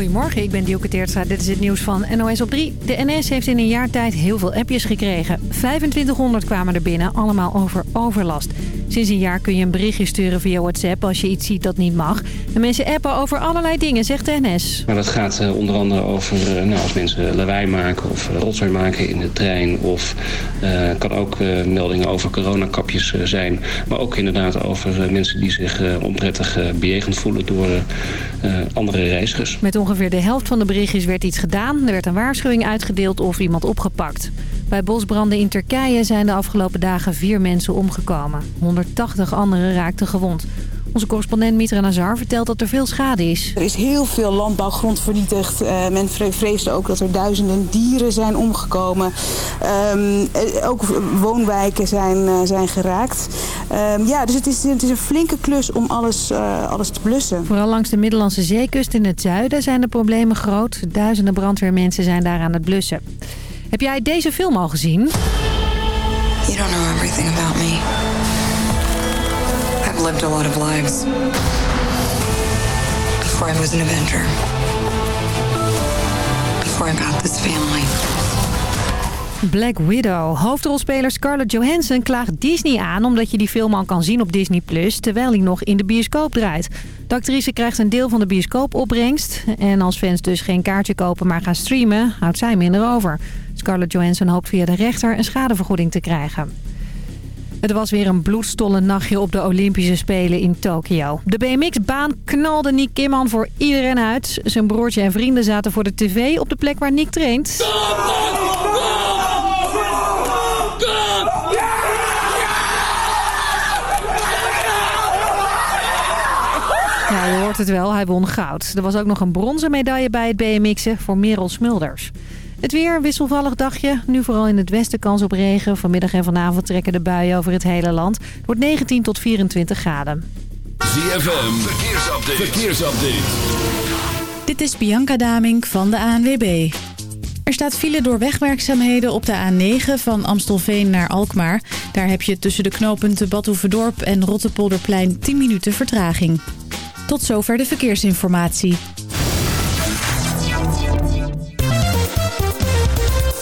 Goedemorgen, ik ben Dielke Teertstra. Dit is het nieuws van NOS op 3. De NS heeft in een jaar tijd heel veel appjes gekregen. 2500 kwamen er binnen, allemaal over overlast. Sinds een jaar kun je een berichtje sturen via WhatsApp als je iets ziet dat niet mag. En mensen appen over allerlei dingen, zegt de NS. Maar dat gaat uh, onder andere over uh, nou, als mensen lawaai maken of uh, rotzooi maken in de trein. Of kan ook meldingen over coronakapjes zijn. Maar ook inderdaad over mensen die zich onprettig bejegend voelen door andere reizigers. Met ongeveer de helft van de berichtjes werd iets gedaan. Er werd een waarschuwing uitgedeeld of iemand opgepakt. Bij bosbranden in Turkije zijn de afgelopen dagen vier mensen omgekomen. 180 anderen raakten gewond. Onze correspondent Mitra Nazar vertelt dat er veel schade is. Er is heel veel landbouwgrond vernietigd. Uh, men vreesde ook dat er duizenden dieren zijn omgekomen. Um, ook woonwijken zijn, uh, zijn geraakt. Um, ja, dus het is, het is een flinke klus om alles, uh, alles te blussen. Vooral langs de Middellandse zeekust in het zuiden zijn de problemen groot. Duizenden brandweermensen zijn daar aan het blussen. Heb jij deze film al gezien? You don't know everything about me. I've lived a lot of lives. Before I was an Avenger. Before I got this family. Black Widow. Hoofdrolspeler Scarlett Johansson klaagt Disney aan... omdat je die film al kan zien op Disney+, Plus, terwijl hij nog in de bioscoop draait. De actrice krijgt een deel van de bioscoopopbrengst. En als fans dus geen kaartje kopen, maar gaan streamen... houdt zij minder over. Scarlett Johansson hoopt via de rechter een schadevergoeding te krijgen. Het was weer een bloedstolle nachtje op de Olympische Spelen in Tokio. De BMX-baan knalde Nick Kimman voor iedereen uit. Zijn broertje en vrienden zaten voor de tv op de plek waar Nick traint. Ja, je hoort het wel. Hij won goud. Er was ook nog een bronzen medaille bij het BMX'en voor Merel Smulders. Het weer, wisselvallig dagje. Nu vooral in het westen kans op regen. Vanmiddag en vanavond trekken de buien over het hele land. Het wordt 19 tot 24 graden. ZFM, verkeersupdate. verkeersupdate. Dit is Bianca Damink van de ANWB. Er staat file door wegwerkzaamheden op de A9 van Amstelveen naar Alkmaar. Daar heb je tussen de knooppunten Badhoevedorp en Rottepolderplein 10 minuten vertraging. Tot zover de verkeersinformatie.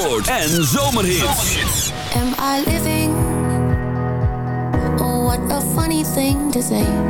Zandvoort en Am I living? Oh, what a funny thing to say.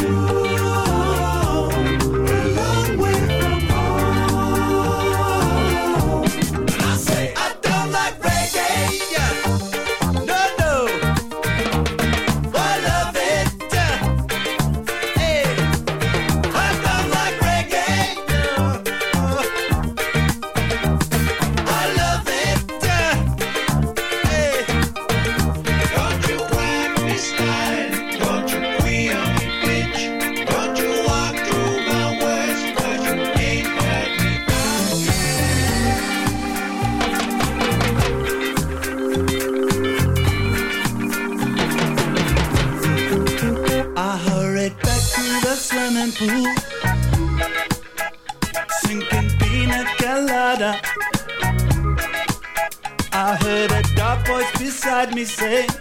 Let me say.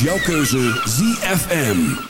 jouw keuze ZFM.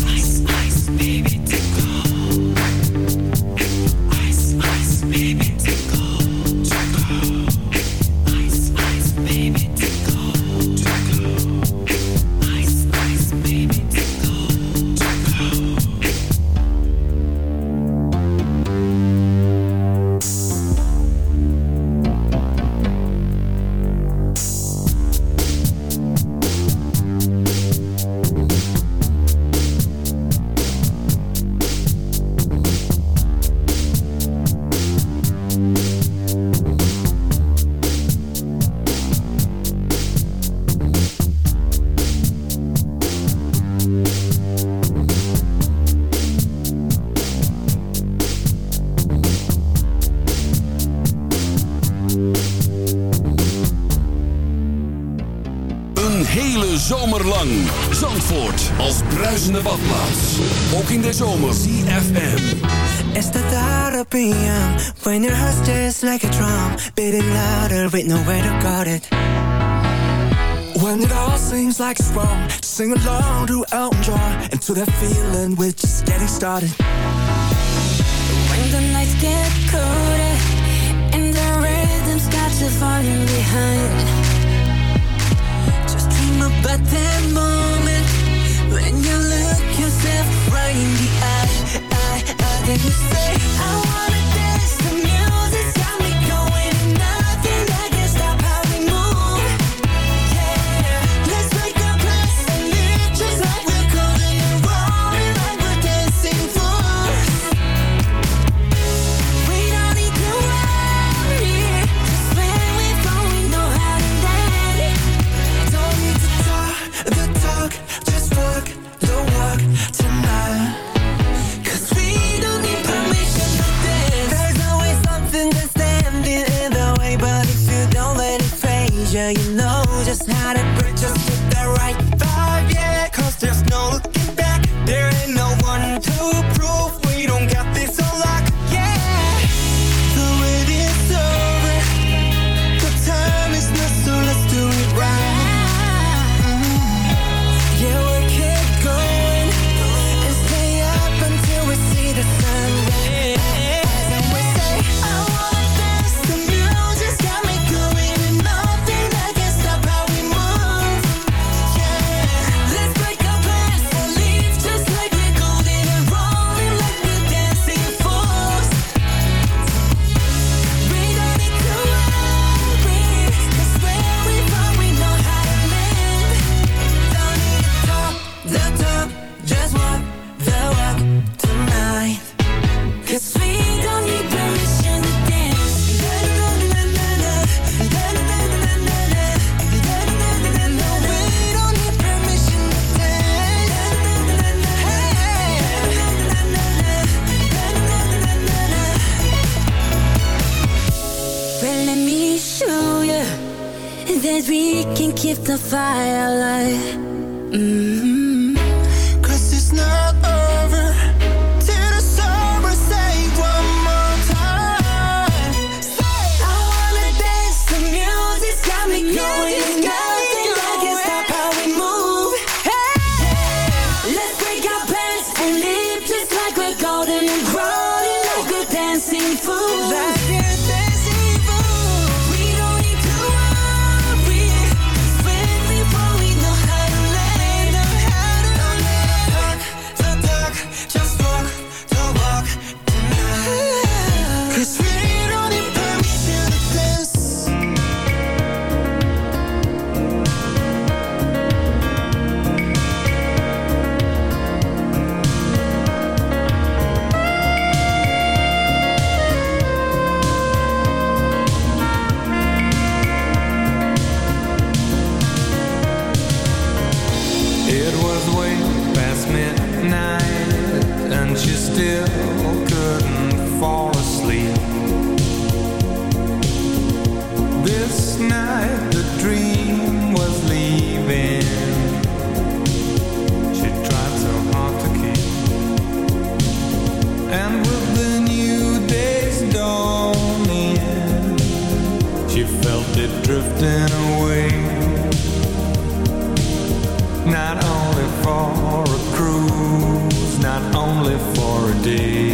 With nowhere to guard it When it all seems like it's wrong, sing along to Elton John and that feeling we're just getting started. When the nights get colder and the rhythm's got you falling behind. Just dream about that moment When you look yourself right in the eye, eye, eye Then you say, I wanna firelight for a day.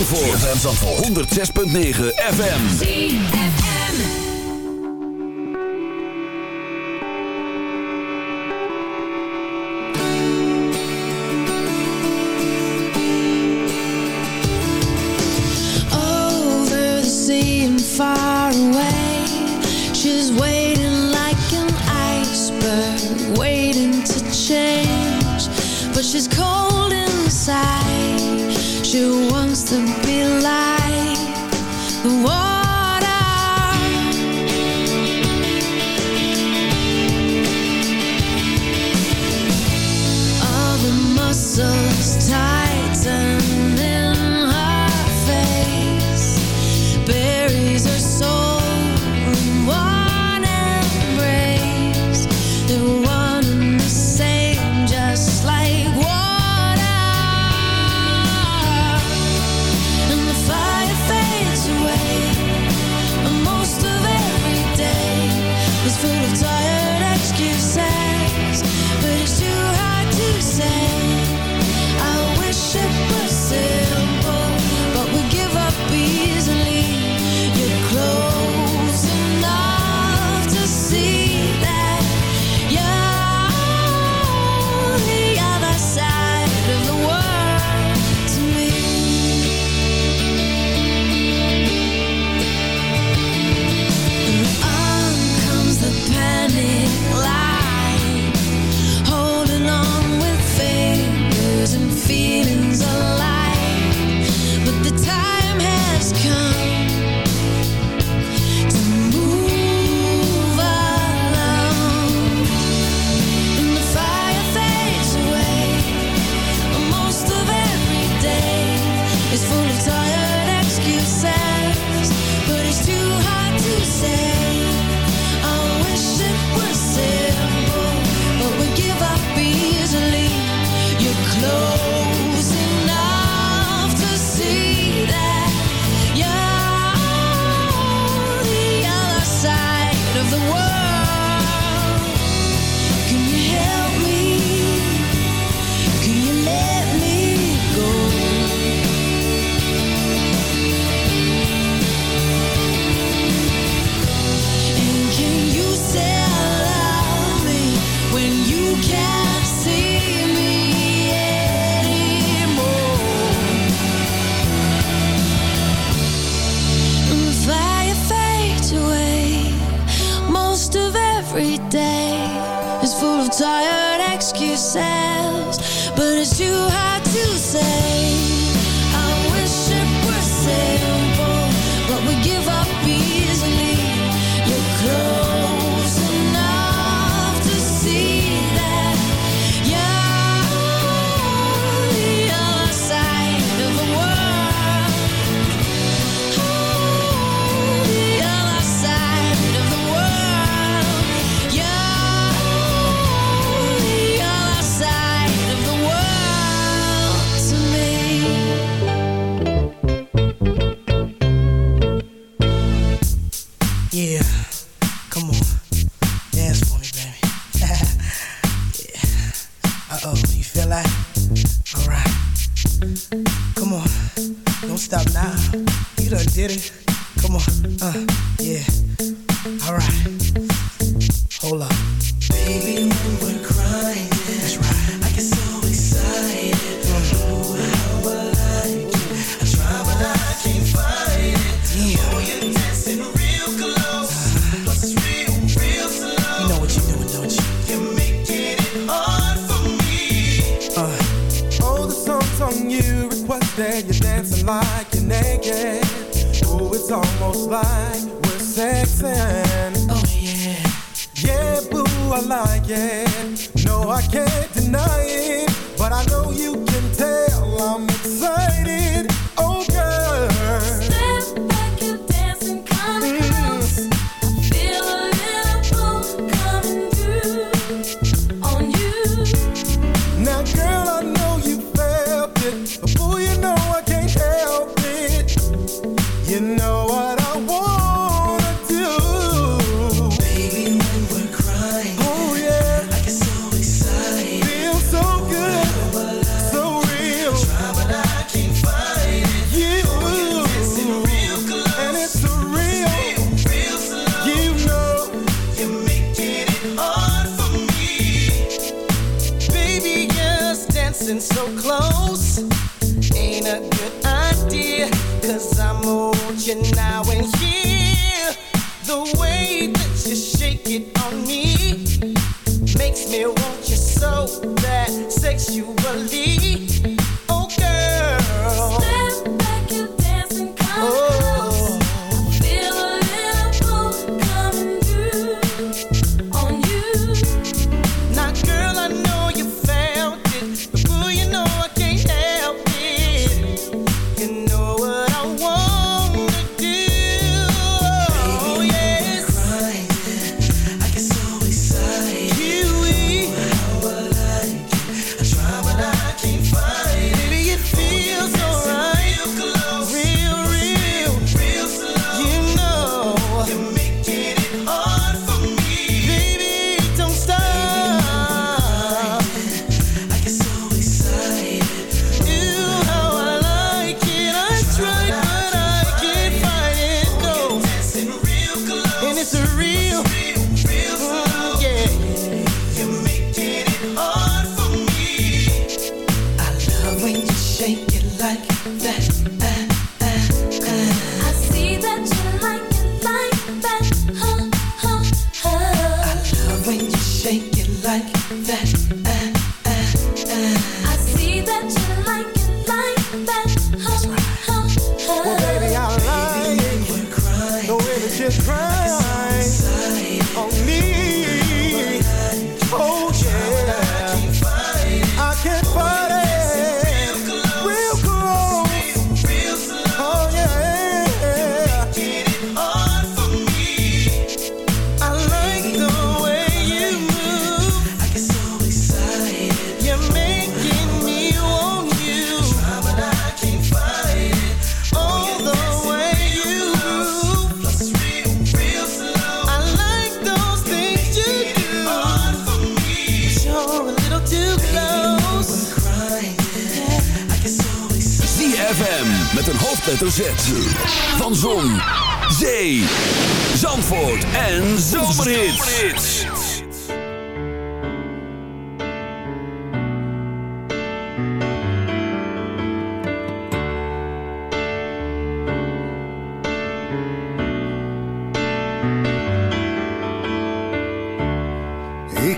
Zandvoort. ZFM Zandvoort. 106.9 FM. ZFM. Over the sea and far away. She's waiting like an iceberg. Waiting to change. But she's cold inside. She The.